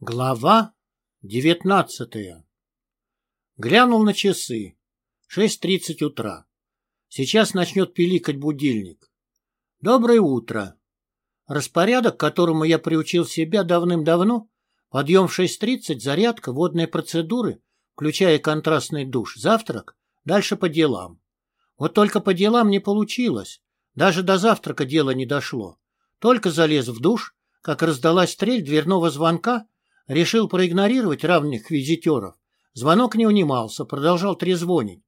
Глава девятнадцатая Глянул на часы. Шесть тридцать утра. Сейчас начнет пиликать будильник. Доброе утро. Распорядок, которому я приучил себя давным-давно, подъем в шесть тридцать, зарядка, водные процедуры, включая контрастный душ, завтрак, дальше по делам. Вот только по делам не получилось. Даже до завтрака дело не дошло. Только залез в душ, как раздалась стрель дверного звонка, Решил проигнорировать равных визитеров. Звонок не унимался, продолжал трезвонить.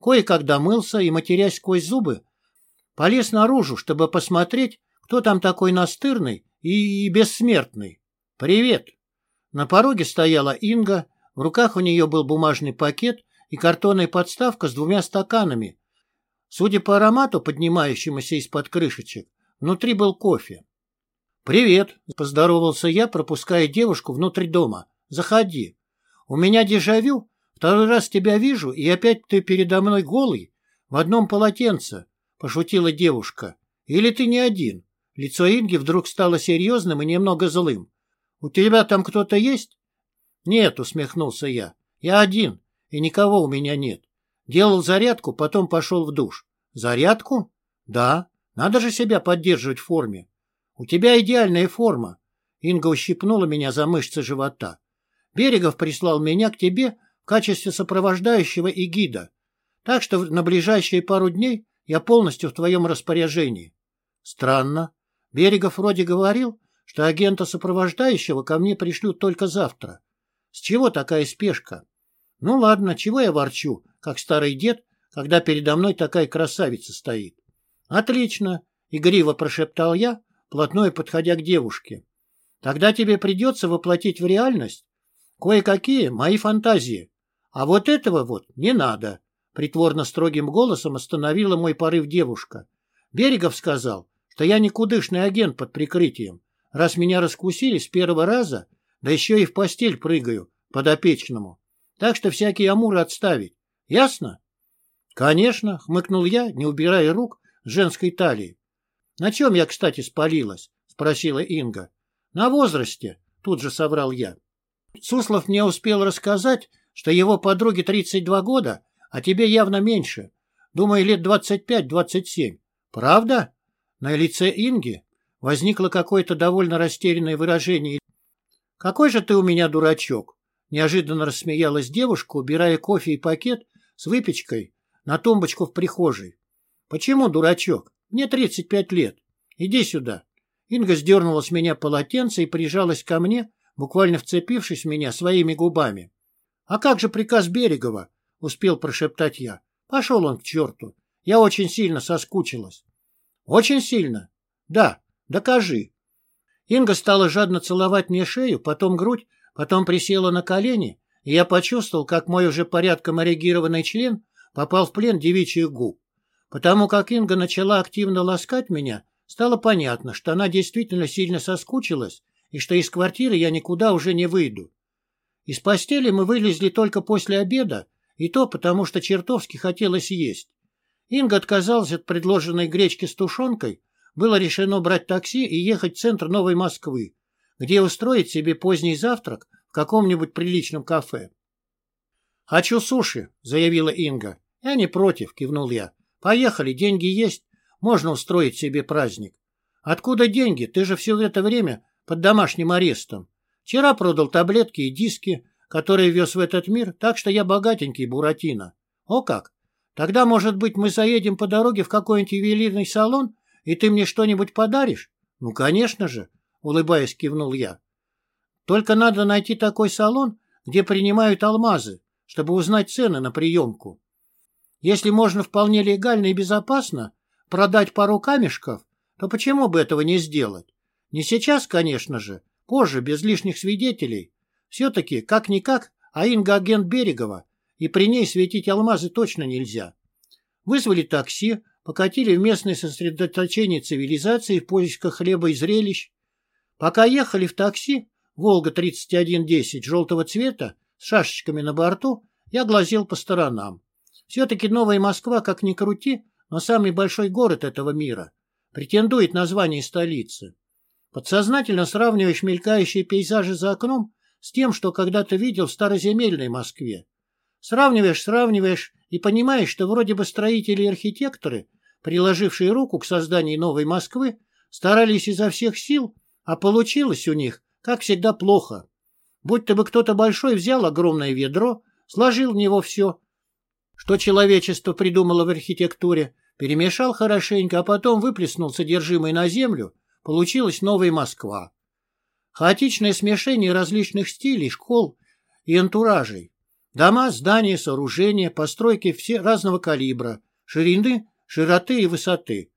Кое-как домылся и, матерясь сквозь зубы, полез наружу, чтобы посмотреть, кто там такой настырный и, и бессмертный. «Привет!» На пороге стояла Инга, в руках у нее был бумажный пакет и картонная подставка с двумя стаканами. Судя по аромату, поднимающемуся из-под крышечек, внутри был кофе. «Привет», — поздоровался я, пропуская девушку внутрь дома. «Заходи. У меня дежавю. Второй раз тебя вижу, и опять ты передо мной голый, в одном полотенце», — пошутила девушка. «Или ты не один?» Лицо Инги вдруг стало серьезным и немного злым. «У тебя там кто-то есть?» «Нет», — усмехнулся я. «Я один, и никого у меня нет. Делал зарядку, потом пошел в душ». «Зарядку?» «Да. Надо же себя поддерживать в форме. «У тебя идеальная форма!» Инга ущипнула меня за мышцы живота. «Берегов прислал меня к тебе в качестве сопровождающего и гида. Так что на ближайшие пару дней я полностью в твоем распоряжении». «Странно. Берегов вроде говорил, что агента сопровождающего ко мне пришлют только завтра. С чего такая спешка? Ну ладно, чего я ворчу, как старый дед, когда передо мной такая красавица стоит?» «Отлично!» — игриво прошептал я, плотной подходя к девушке. Тогда тебе придется воплотить в реальность кое-какие мои фантазии. А вот этого вот не надо. Притворно строгим голосом остановила мой порыв девушка. Берегов сказал, что я никудышный агент под прикрытием. Раз меня раскусили с первого раза, да еще и в постель прыгаю подопечному. Так что всякие амуры отставить. Ясно? Конечно, хмыкнул я, не убирая рук с женской талии. На чем я, кстати, спалилась? — спросила Инга. — На возрасте, — тут же соврал я. Суслов мне успел рассказать, что его подруге 32 года, а тебе явно меньше. Думаю, лет 25-27. Правда? На лице Инги возникло какое-то довольно растерянное выражение. «Какой же ты у меня дурачок!» Неожиданно рассмеялась девушка, убирая кофе и пакет с выпечкой на тумбочку в прихожей. «Почему дурачок? Мне 35 лет. Иди сюда. Инга сдернула с меня полотенце и прижалась ко мне, буквально вцепившись в меня своими губами. — А как же приказ Берегова? — успел прошептать я. — Пошел он к черту. Я очень сильно соскучилась. — Очень сильно? — Да. Докажи. Инга стала жадно целовать мне шею, потом грудь, потом присела на колени, и я почувствовал, как мой уже порядком эрегированный член попал в плен девичьих губ. Потому как Инга начала активно ласкать меня, стало понятно, что она действительно сильно соскучилась и что из квартиры я никуда уже не выйду. Из постели мы вылезли только после обеда, и то потому, что чертовски хотелось есть. Инга отказалась от предложенной гречки с тушенкой, было решено брать такси и ехать в центр Новой Москвы, где устроить себе поздний завтрак в каком-нибудь приличном кафе. «Хочу суши», — заявила Инга. «Я не против», — кивнул я. Поехали, деньги есть, можно устроить себе праздник. Откуда деньги? Ты же все это время под домашним арестом. Вчера продал таблетки и диски, которые вез в этот мир, так что я богатенький Буратино. О как! Тогда, может быть, мы заедем по дороге в какой-нибудь ювелирный салон, и ты мне что-нибудь подаришь? Ну, конечно же, улыбаясь, кивнул я. Только надо найти такой салон, где принимают алмазы, чтобы узнать цены на приемку. Если можно вполне легально и безопасно продать пару камешков, то почему бы этого не сделать? Не сейчас, конечно же, позже, без лишних свидетелей. Все-таки, как-никак, а Инга агент Берегова, и при ней светить алмазы точно нельзя. Вызвали такси, покатили в местное сосредоточение цивилизации в поисках хлеба и зрелищ. Пока ехали в такси, «Волга-3110» желтого цвета, с шашечками на борту, я глазел по сторонам. Все-таки Новая Москва, как ни крути, но самый большой город этого мира. Претендует на звание столицы. Подсознательно сравниваешь мелькающие пейзажи за окном с тем, что когда-то видел в староземельной Москве. Сравниваешь, сравниваешь и понимаешь, что вроде бы строители и архитекторы, приложившие руку к созданию новой Москвы, старались изо всех сил, а получилось у них, как всегда, плохо. Будь-то бы кто-то большой взял огромное ведро, сложил в него все, что человечество придумало в архитектуре, перемешал хорошенько, а потом выплеснул содержимое на землю, получилась новая Москва. Хаотичное смешение различных стилей, школ и антуражей. Дома, здания, сооружения, постройки все разного калибра, ширины, широты и высоты.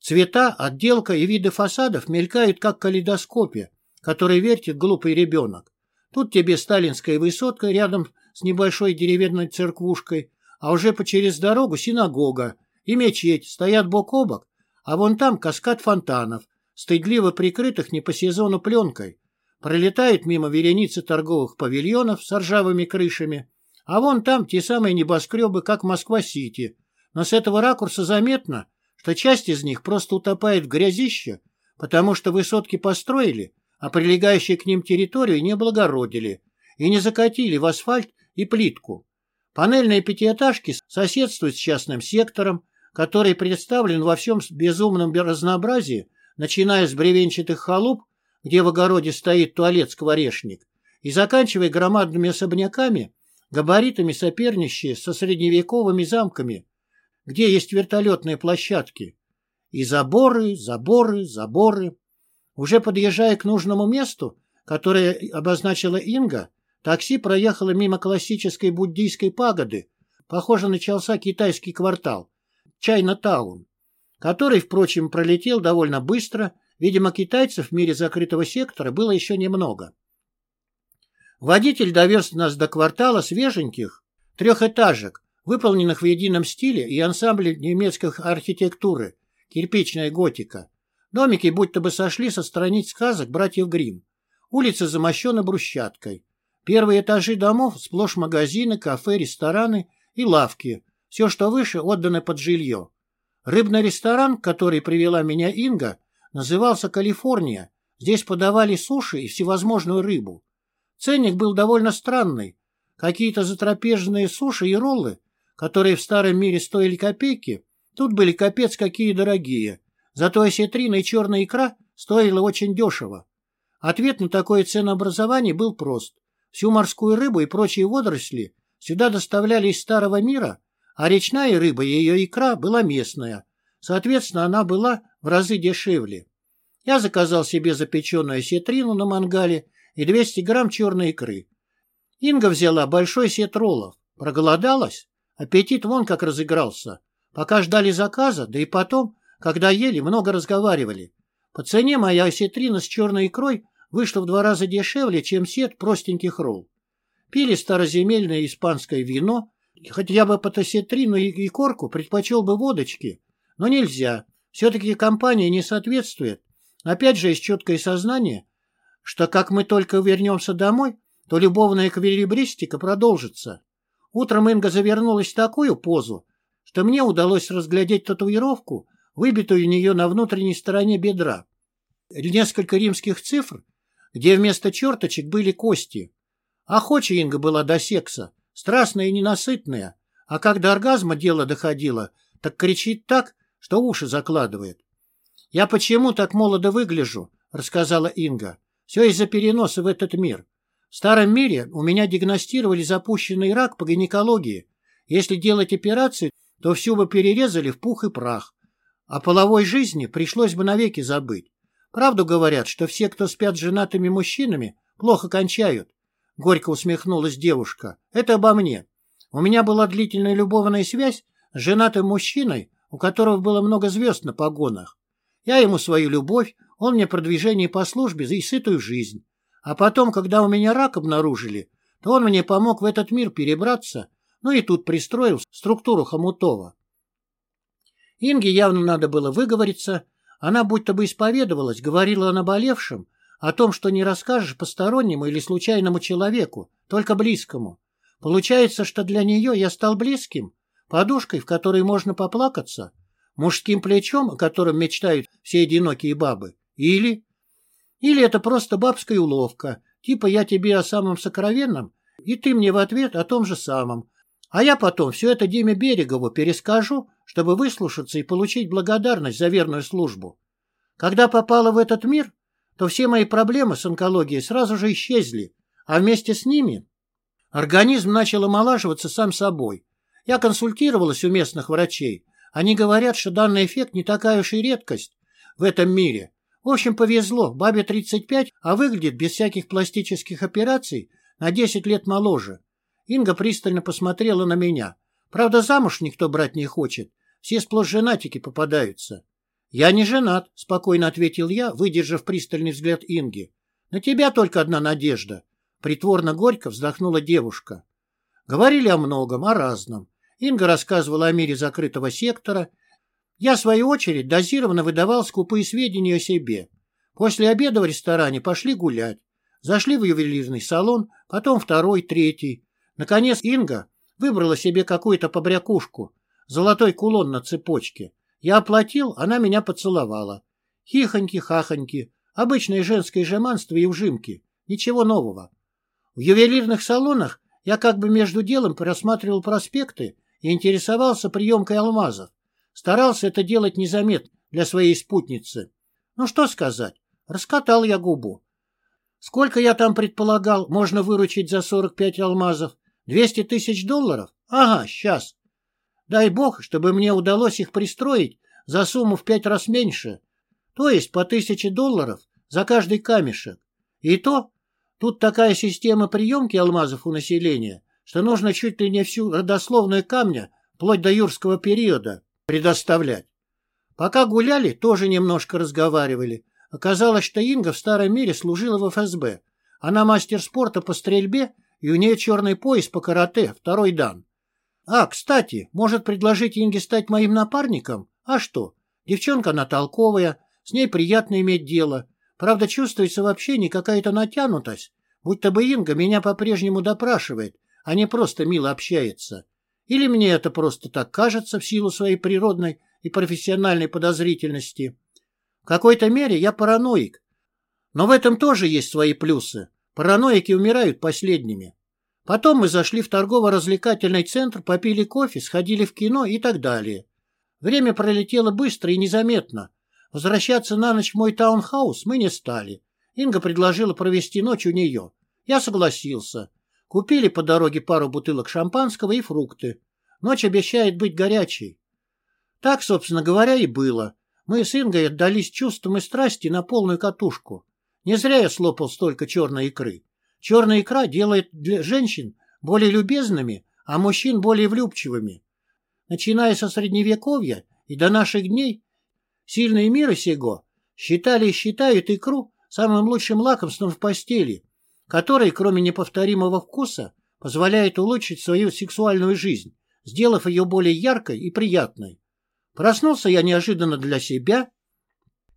Цвета, отделка и виды фасадов мелькают как в калейдоскопе, который вертит глупый ребенок. Тут тебе сталинская высотка рядом с небольшой деревянной церквушкой, а уже по через дорогу синагога и мечеть стоят бок о бок, а вон там каскад фонтанов, стыдливо прикрытых не по сезону пленкой. Пролетают мимо вереницы торговых павильонов с ржавыми крышами, а вон там те самые небоскребы, как Москва-Сити. Но с этого ракурса заметно, что часть из них просто утопает в грязище, потому что высотки построили, а прилегающие к ним территорию не облагородили и не закатили в асфальт и плитку. Панельные пятиэтажки соседствуют с частным сектором, который представлен во всем безумном разнообразии начиная с бревенчатых халуп, где в огороде стоит туалет-скворечник, и заканчивая громадными особняками, габаритами соперничая со средневековыми замками, где есть вертолетные площадки. И заборы, заборы, заборы. Уже подъезжая к нужному месту, которое обозначила Инга, такси проехало мимо классической буддийской пагоды, похоже, начался китайский квартал, Чайна-таун который, впрочем, пролетел довольно быстро, видимо, китайцев в мире закрытого сектора было еще немного. Водитель довез нас до квартала свеженьких трехэтажек, выполненных в едином стиле и ансамбле немецкой архитектуры, кирпичная готика. Домики будто бы сошли со страниц сказок братьев Гримм. Улицы замощены брусчаткой. Первые этажи домов сплошь магазины, кафе, рестораны и лавки. Все, что выше, отдано под жилье. Рыбный ресторан, который привела меня Инга, назывался «Калифорния». Здесь подавали суши и всевозможную рыбу. Ценник был довольно странный. Какие-то затрапезные суши и роллы, которые в старом мире стоили копейки, тут были капец какие дорогие. Зато осетрина и черная икра стоила очень дешево. Ответ на такое ценообразование был прост. Всю морскую рыбу и прочие водоросли сюда доставляли из старого мира, а речная рыба и ее икра была местная. Соответственно, она была в разы дешевле. Я заказал себе запеченную осетрину на мангале и 200 грамм черной икры. Инга взяла большой сет роллов. Проголодалась? Аппетит вон как разыгрался. Пока ждали заказа, да и потом, когда ели, много разговаривали. По цене моя осетрина с черной икрой вышла в два раза дешевле, чем сет простеньких ролл. Пили староземельное испанское вино, Хоть я бы по тосетрину и корку предпочел бы водочки, но нельзя. Все-таки компания не соответствует. Опять же, есть четкое сознание, что как мы только вернемся домой, то любовная эквилибристика продолжится. Утром Инга завернулась в такую позу, что мне удалось разглядеть татуировку, выбитую у нее на внутренней стороне бедра. Несколько римских цифр, где вместо черточек были кости. Охоча Инга была до секса, страстная и ненасытная, а когда оргазма дело доходило, так кричит так, что уши закладывает. «Я почему так молодо выгляжу?» — рассказала Инга. «Все из-за переноса в этот мир. В старом мире у меня диагностировали запущенный рак по гинекологии. Если делать операцию, то всю бы перерезали в пух и прах. О половой жизни пришлось бы навеки забыть. Правду говорят, что все, кто спят с женатыми мужчинами, плохо кончают. — горько усмехнулась девушка. «Это обо мне. У меня была длительная любовная связь с женатым мужчиной, у которого было много звезд на погонах. Я ему свою любовь, он мне продвижение по службе и сытую жизнь. А потом, когда у меня рак обнаружили, то он мне помог в этот мир перебраться, ну и тут пристроил структуру Хомутова. Инге явно надо было выговориться. Она будто бы исповедовалась, говорила о наболевшем, о том, что не расскажешь постороннему или случайному человеку, только близкому. Получается, что для нее я стал близким, подушкой, в которой можно поплакаться, мужским плечом, о котором мечтают все одинокие бабы, или... Или это просто бабская уловка, Типа я тебе о самом сокровенном, и ты мне в ответ о том же самом. А я потом все это Диме Берегову перескажу, чтобы выслушаться и получить благодарность за верную службу. Когда попала в этот мир, то все мои проблемы с онкологией сразу же исчезли, а вместе с ними организм начал омолаживаться сам собой. Я консультировалась у местных врачей. Они говорят, что данный эффект не такая уж и редкость в этом мире. В общем, повезло, бабе 35, а выглядит без всяких пластических операций на 10 лет моложе. Инга пристально посмотрела на меня. Правда, замуж никто брать не хочет. Все сплошь женатики попадаются. «Я не женат», — спокойно ответил я, выдержав пристальный взгляд Инги. «На тебя только одна надежда». Притворно горько вздохнула девушка. Говорили о многом, о разном. Инга рассказывала о мире закрытого сектора. Я, в свою очередь, дозированно выдавал скупые сведения о себе. После обеда в ресторане пошли гулять. Зашли в ювелирный салон, потом второй, третий. Наконец Инга выбрала себе какую-то побрякушку, золотой кулон на цепочке. Я оплатил, она меня поцеловала. Хихоньки-хахоньки, обычное женское жеманство и ужимки. Ничего нового. В ювелирных салонах я как бы между делом просматривал проспекты и интересовался приемкой алмазов. Старался это делать незаметно для своей спутницы. Ну что сказать, раскатал я губу. Сколько я там предполагал, можно выручить за 45 алмазов? 200 тысяч долларов? Ага, сейчас. Дай бог, чтобы мне удалось их пристроить за сумму в пять раз меньше, то есть по тысяче долларов за каждый камешек. И то, тут такая система приемки алмазов у населения, что нужно чуть ли не всю родословную камня, вплоть до юрского периода, предоставлять. Пока гуляли, тоже немножко разговаривали. Оказалось, что Инга в старом мире служила в ФСБ. Она мастер спорта по стрельбе, и у нее черный пояс по карате, второй дан. А, кстати, может предложить Инге стать моим напарником? А что? Девчонка она толковая, с ней приятно иметь дело. Правда, чувствуется в общении какая-то натянутость, будто бы Инга меня по-прежнему допрашивает, а не просто мило общается. Или мне это просто так кажется в силу своей природной и профессиональной подозрительности. В какой-то мере я параноик. Но в этом тоже есть свои плюсы. Параноики умирают последними. Потом мы зашли в торгово-развлекательный центр, попили кофе, сходили в кино и так далее. Время пролетело быстро и незаметно. Возвращаться на ночь в мой таунхаус мы не стали. Инга предложила провести ночь у нее. Я согласился. Купили по дороге пару бутылок шампанского и фрукты. Ночь обещает быть горячей. Так, собственно говоря, и было. Мы с Ингой отдались чувствам и страсти на полную катушку. Не зря я слопал столько черной икры. Черная икра делает для женщин более любезными, а мужчин более влюбчивыми. Начиная со Средневековья и до наших дней, сильные мира сего считали и считают икру самым лучшим лакомством в постели, который, кроме неповторимого вкуса, позволяет улучшить свою сексуальную жизнь, сделав ее более яркой и приятной. Проснулся я неожиданно для себя.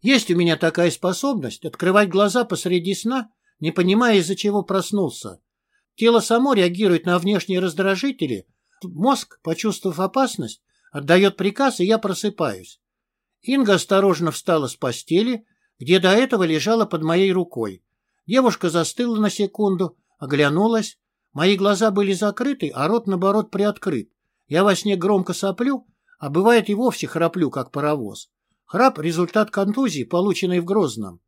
Есть у меня такая способность открывать глаза посреди сна не понимая, из-за чего проснулся. Тело само реагирует на внешние раздражители, мозг, почувствовав опасность, отдает приказ, и я просыпаюсь. Инга осторожно встала с постели, где до этого лежала под моей рукой. Девушка застыла на секунду, оглянулась. Мои глаза были закрыты, а рот, наоборот, приоткрыт. Я во сне громко соплю, а бывает и вовсе храплю, как паровоз. Храп — результат контузии, полученной в Грозном.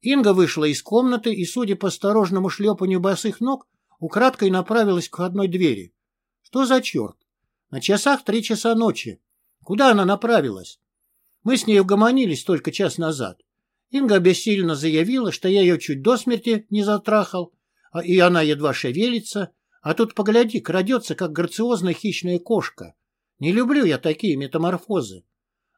Инга вышла из комнаты и, судя по осторожному шлепанию босых ног, украдкой направилась к входной двери. Что за черт? На часах три часа ночи. Куда она направилась? Мы с ней угомонились только час назад. Инга обессиленно заявила, что я ее чуть до смерти не затрахал, а и она едва шевелится, а тут, погляди, крадется, как грациозная хищная кошка. Не люблю я такие метаморфозы.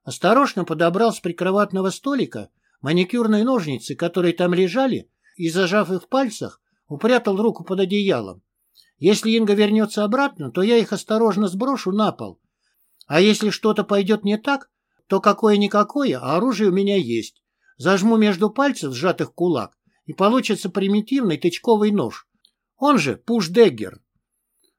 Осторожно подобрал с прикроватного столика Маникюрные ножницы, которые там лежали, и, зажав их в пальцах, упрятал руку под одеялом. Если Инга вернется обратно, то я их осторожно сброшу на пол. А если что-то пойдет не так, то какое-никакое, а оружие у меня есть. Зажму между пальцев, сжатых кулак, и получится примитивный тычковый нож. Он же пуш-деггер.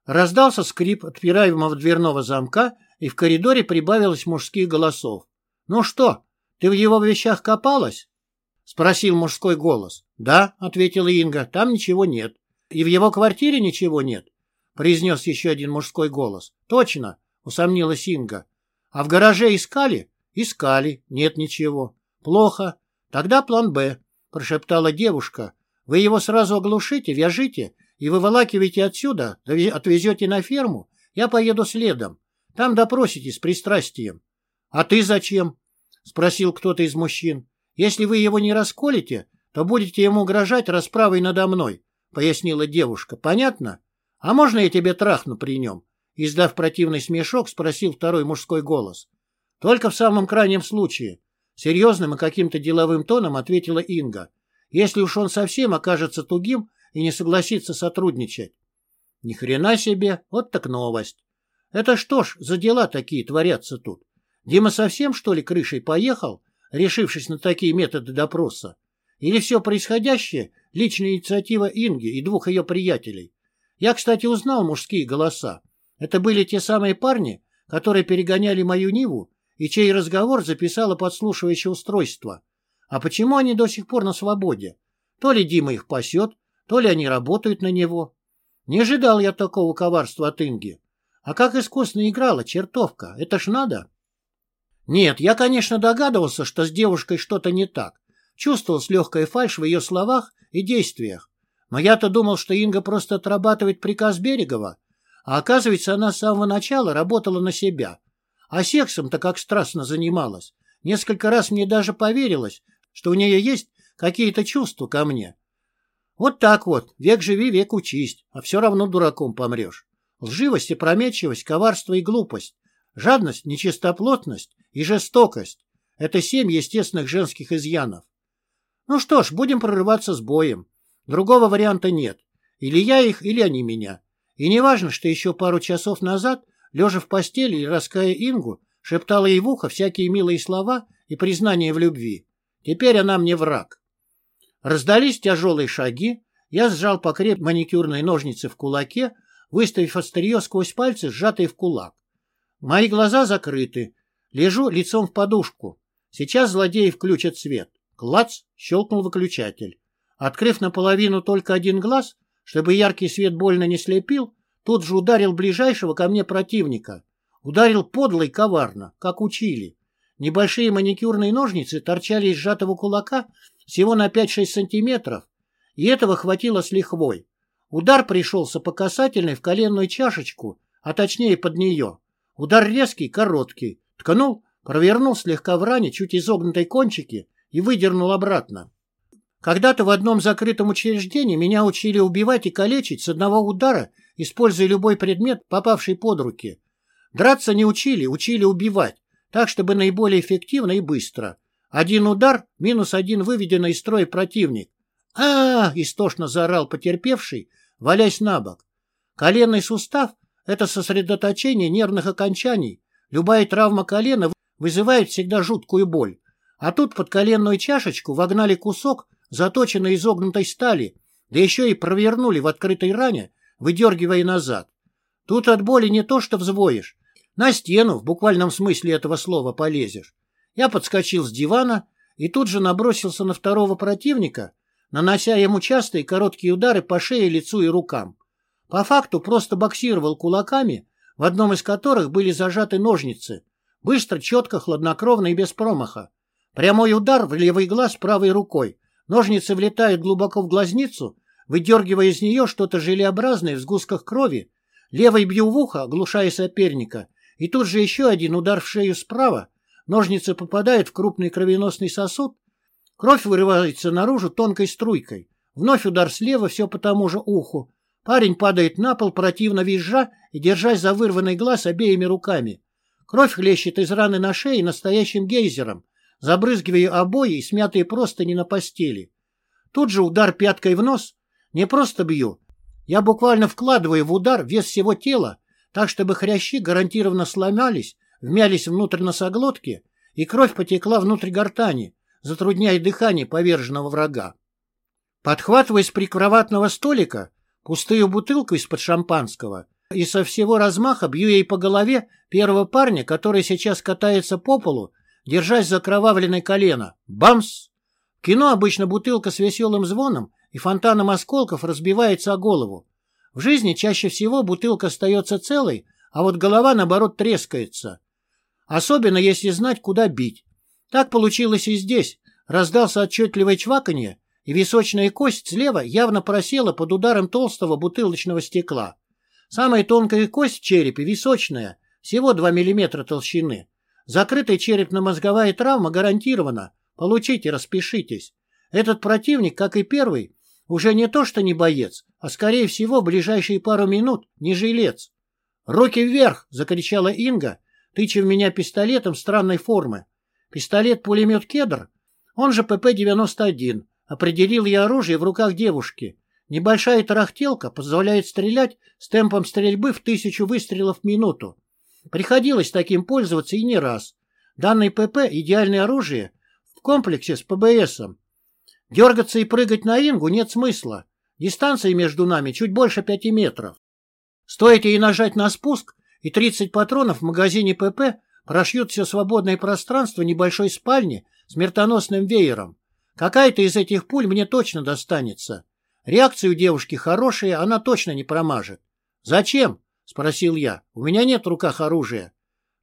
Раздался скрип отпираемого дверного замка, и в коридоре прибавилось мужских голосов. «Ну что, ты в его вещах копалась? спросил мужской голос. Да, ответила Инга, там ничего нет. И в его квартире ничего нет, произнес еще один мужской голос. Точно, усомнилась Инга. А в гараже искали? Искали, нет ничего. Плохо. Тогда план «Б», прошептала девушка. Вы его сразу оглушите, вяжите и выволакиваете отсюда, отвезете на ферму. Я поеду следом. Там допросите с пристрастием. — А ты зачем? — спросил кто-то из мужчин. — Если вы его не расколете, то будете ему угрожать расправой надо мной, — пояснила девушка. — Понятно? А можно я тебе трахну при нем? Издав противный смешок, спросил второй мужской голос. — Только в самом крайнем случае. Серьезным и каким-то деловым тоном ответила Инга. Если уж он совсем окажется тугим и не согласится сотрудничать. Ни хрена себе, вот так новость. Это что ж за дела такие творятся тут? Дима совсем, что ли, крышей поехал, решившись на такие методы допроса? Или все происходящее — личная инициатива Инги и двух ее приятелей? Я, кстати, узнал мужские голоса. Это были те самые парни, которые перегоняли мою Ниву и чей разговор записало подслушивающее устройство. А почему они до сих пор на свободе? То ли Дима их пасет, то ли они работают на него. Не ожидал я такого коварства от Инги. А как искусно играла чертовка, это ж надо. Нет, я, конечно, догадывался, что с девушкой что-то не так. Чувствовал с легкой фальшь в ее словах и действиях. Но я-то думал, что Инга просто отрабатывает приказ Берегова. А оказывается, она с самого начала работала на себя. А сексом-то как страстно занималась. Несколько раз мне даже поверилось, что у нее есть какие-то чувства ко мне. Вот так вот, век живи, век учись, а все равно дураком помрешь. Лживость и прометчивость, коварство и глупость, жадность, нечистоплотность и жестокость — это семь естественных женских изъянов. Ну что ж, будем прорываться с боем. Другого варианта нет. Или я их, или они меня. И не важно, что еще пару часов назад, лежа в постели и раская Ингу, шептала ей в ухо всякие милые слова и признания в любви. Теперь она мне враг. Раздались тяжелые шаги, я сжал покреп маникюрной ножницы в кулаке, выставив острие сквозь пальцы, сжатые в кулак. Мои глаза закрыты. Лежу лицом в подушку. Сейчас злодеи включат свет. Клац! Щелкнул выключатель. Открыв наполовину только один глаз, чтобы яркий свет больно не слепил, тут же ударил ближайшего ко мне противника. Ударил подло и коварно, как учили. Небольшие маникюрные ножницы торчали из сжатого кулака всего на 5-6 сантиметров, и этого хватило с лихвой. Удар пришелся по касательной в коленную чашечку, а точнее под нее. Удар резкий, короткий. Ткнул, провернул слегка в ране чуть изогнутой кончики и выдернул обратно. Когда-то в одном закрытом учреждении меня учили убивать и калечить с одного удара, используя любой предмет, попавший под руки. Драться не учили, учили убивать, так, чтобы наиболее эффективно и быстро. Один удар, минус один выведенный из строя противник. а, -а, истошно заорал потерпевший, валясь на бок. Коленный сустав – это сосредоточение нервных окончаний. Любая травма колена вызывает всегда жуткую боль. А тут под коленную чашечку вогнали кусок заточенной изогнутой стали, да еще и провернули в открытой ране, выдергивая назад. Тут от боли не то что взвоишь, на стену в буквальном смысле этого слова полезешь. Я подскочил с дивана и тут же набросился на второго противника, нанося ему частые короткие удары по шее, лицу и рукам. По факту просто боксировал кулаками, в одном из которых были зажаты ножницы. Быстро, четко, хладнокровно и без промаха. Прямой удар в левый глаз правой рукой. Ножницы влетают глубоко в глазницу, выдергивая из нее что-то желеобразное в сгустках крови. Левой бью в ухо, оглушая соперника. И тут же еще один удар в шею справа. Ножницы попадают в крупный кровеносный сосуд, Кровь вырывается наружу тонкой струйкой. Вновь удар слева, все по тому же уху. Парень падает на пол, противно визжа и держась за вырванный глаз обеими руками. Кровь хлещет из раны на шее настоящим гейзером, забрызгивая обои и смятые простыни на постели. Тут же удар пяткой в нос. Не просто бью. Я буквально вкладываю в удар вес всего тела, так, чтобы хрящи гарантированно сломались, вмялись внутрь носоглотки, и кровь потекла внутрь гортани, затрудняя дыхание поверженного врага. Подхватывая с прикроватного столика пустую бутылку из-под шампанского и со всего размаха бью ей по голове первого парня, который сейчас катается по полу, держась за кровавленное колено. Бамс! В кино обычно бутылка с веселым звоном и фонтаном осколков разбивается о голову. В жизни чаще всего бутылка остается целой, а вот голова, наоборот, трескается. Особенно, если знать, куда бить. Так получилось и здесь. Раздался отчетливое чваканье, и височная кость слева явно просела под ударом толстого бутылочного стекла. Самая тонкая кость в черепе височная, всего 2 мм толщины. Закрытая черепно-мозговая травма гарантирована. Получите, распишитесь. Этот противник, как и первый, уже не то что не боец, а скорее всего ближайшие пару минут не жилец. «Руки вверх!» — закричала Инга, тыча в меня пистолетом странной формы. Пистолет-пулемет «Кедр», он же ПП-91, определил я оружие в руках девушки. Небольшая тарахтелка позволяет стрелять с темпом стрельбы в тысячу выстрелов в минуту. Приходилось таким пользоваться и не раз. Данный ПП — идеальное оружие в комплексе с ПБСом. Дергаться и прыгать на Ингу нет смысла. Дистанция между нами чуть больше пяти метров. Стоит ей нажать на спуск, и 30 патронов в магазине ПП прошьют все свободное пространство небольшой спальни смертоносным веером. Какая-то из этих пуль мне точно достанется. Реакция у девушки хорошая, она точно не промажет. «Зачем?» — спросил я. «У меня нет в руках оружия».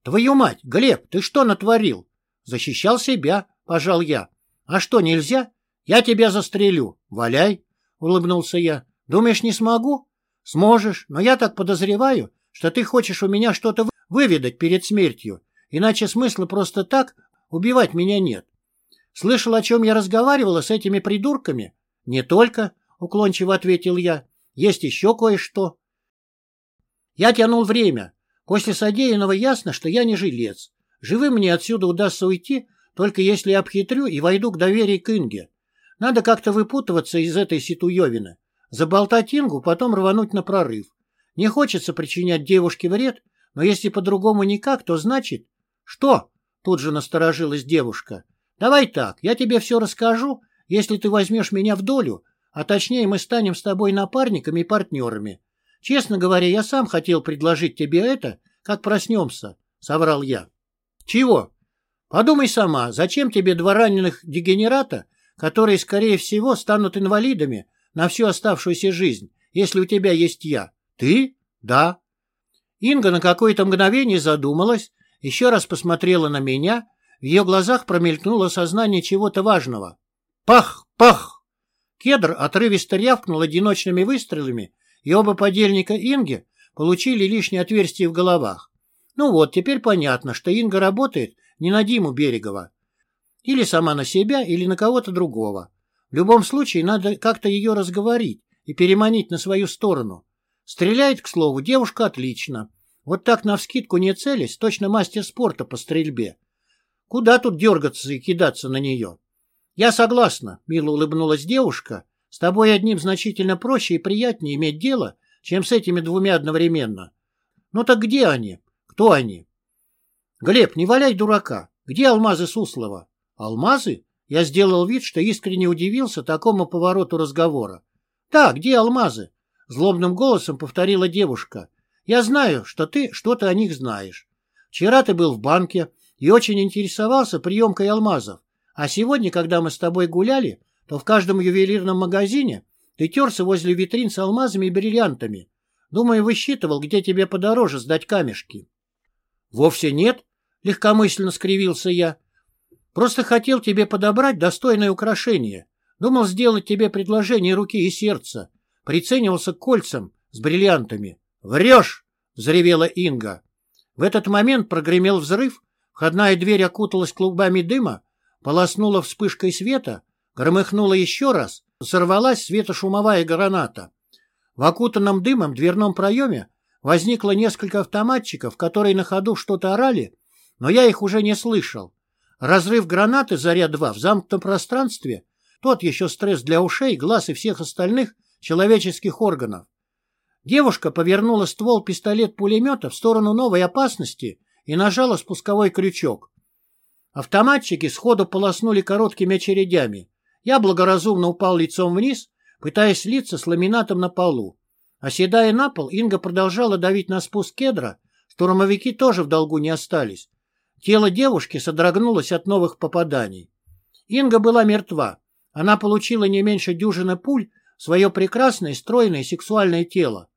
«Твою мать, Глеб, ты что натворил?» «Защищал себя», — пожал я. «А что, нельзя?» «Я тебя застрелю. Валяй», — улыбнулся я. «Думаешь, не смогу?» «Сможешь, но я так подозреваю, что ты хочешь у меня что-то выведать перед смертью, иначе смысла просто так убивать меня нет». «Слышал, о чем я разговаривала с этими придурками?» «Не только», — уклончиво ответил я. «Есть еще кое-что». Я тянул время. После содеянного ясно, что я не жилец. Живым мне отсюда удастся уйти, только если я обхитрю и войду к доверию к Инге. Надо как-то выпутываться из этой ситуевины. Заболтать Ингу, потом рвануть на прорыв. Не хочется причинять девушке вред, но если по-другому никак, то значит... Что? Тут же насторожилась девушка. Давай так, я тебе все расскажу, если ты возьмешь меня в долю, а точнее мы станем с тобой напарниками и партнерами. Честно говоря, я сам хотел предложить тебе это, как проснемся, — соврал я. Чего? Подумай сама, зачем тебе два раненых дегенерата которые, скорее всего, станут инвалидами на всю оставшуюся жизнь, если у тебя есть я. Ты? Да. Инга на какое-то мгновение задумалась, еще раз посмотрела на меня, в ее глазах промелькнуло сознание чего-то важного. Пах! Пах! Кедр отрывисто рявкнул одиночными выстрелами, и оба подельника Инги получили лишнее отверстие в головах. Ну вот, теперь понятно, что Инга работает не на Диму Берегова, или сама на себя, или на кого-то другого. В любом случае, надо как-то ее разговорить и переманить на свою сторону. Стреляет, к слову, девушка отлично. Вот так навскидку не целясь, точно мастер спорта по стрельбе. Куда тут дергаться и кидаться на нее? Я согласна, мило улыбнулась девушка. С тобой одним значительно проще и приятнее иметь дело, чем с этими двумя одновременно. Ну так где они? Кто они? Глеб, не валяй дурака. Где алмазы Суслова? «Алмазы?» Я сделал вид, что искренне удивился такому повороту разговора. «Да, где алмазы?» Злобным голосом повторила девушка. «Я знаю, что ты что-то о них знаешь. Вчера ты был в банке и очень интересовался приемкой алмазов. А сегодня, когда мы с тобой гуляли, то в каждом ювелирном магазине ты терся возле витрин с алмазами и бриллиантами. Думаю, высчитывал, где тебе подороже сдать камешки». «Вовсе нет», — легкомысленно скривился я. Просто хотел тебе подобрать достойное украшение. Думал сделать тебе предложение руки и сердца. Приценивался к кольцам с бриллиантами. «Врешь!» — взревела Инга. В этот момент прогремел взрыв, входная дверь окуталась клубами дыма, полоснула вспышкой света, громыхнула еще раз, взорвалась светошумовая граната. В окутанном дымом дверном проеме возникло несколько автоматчиков, которые на ходу что-то орали, но я их уже не слышал. Разрыв гранаты «Заря-2» в замкнутом пространстве — тот еще стресс для ушей, глаз и всех остальных человеческих органов. Девушка повернула ствол пистолет-пулемета в сторону новой опасности и нажала спусковой крючок. Автоматчики сходу полоснули короткими очередями. Я благоразумно упал лицом вниз, пытаясь слиться с ламинатом на полу. Оседая на пол, Инга продолжала давить на спуск кедра. Штурмовики тоже в долгу не остались. Тело девушки содрогнулось от новых попаданий. Инга была мертва. Она получила не меньше дюжины пуль в свое прекрасное, стройное сексуальное тело.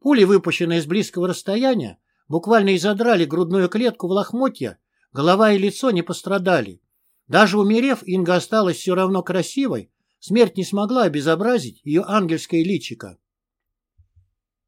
Пули, выпущенные с близкого расстояния, буквально изодрали грудную клетку в лохмотья, голова и лицо не пострадали. Даже умерев, Инга осталась все равно красивой, смерть не смогла обезобразить ее ангельское личико.